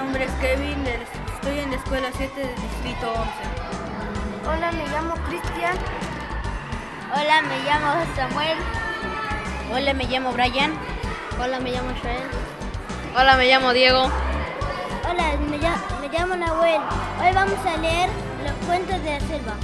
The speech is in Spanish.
nombre es Kevin, estoy en la escuela 7 del distrito 11. Hola, me llamo Cristian. Hola, me llamo Samuel. Hola, me llamo Brian. Hola, me llamo Joel. Hola, me llamo Diego. Hola, me llamo, me llamo Nahuel. Hoy vamos a leer los cuentos de la selva.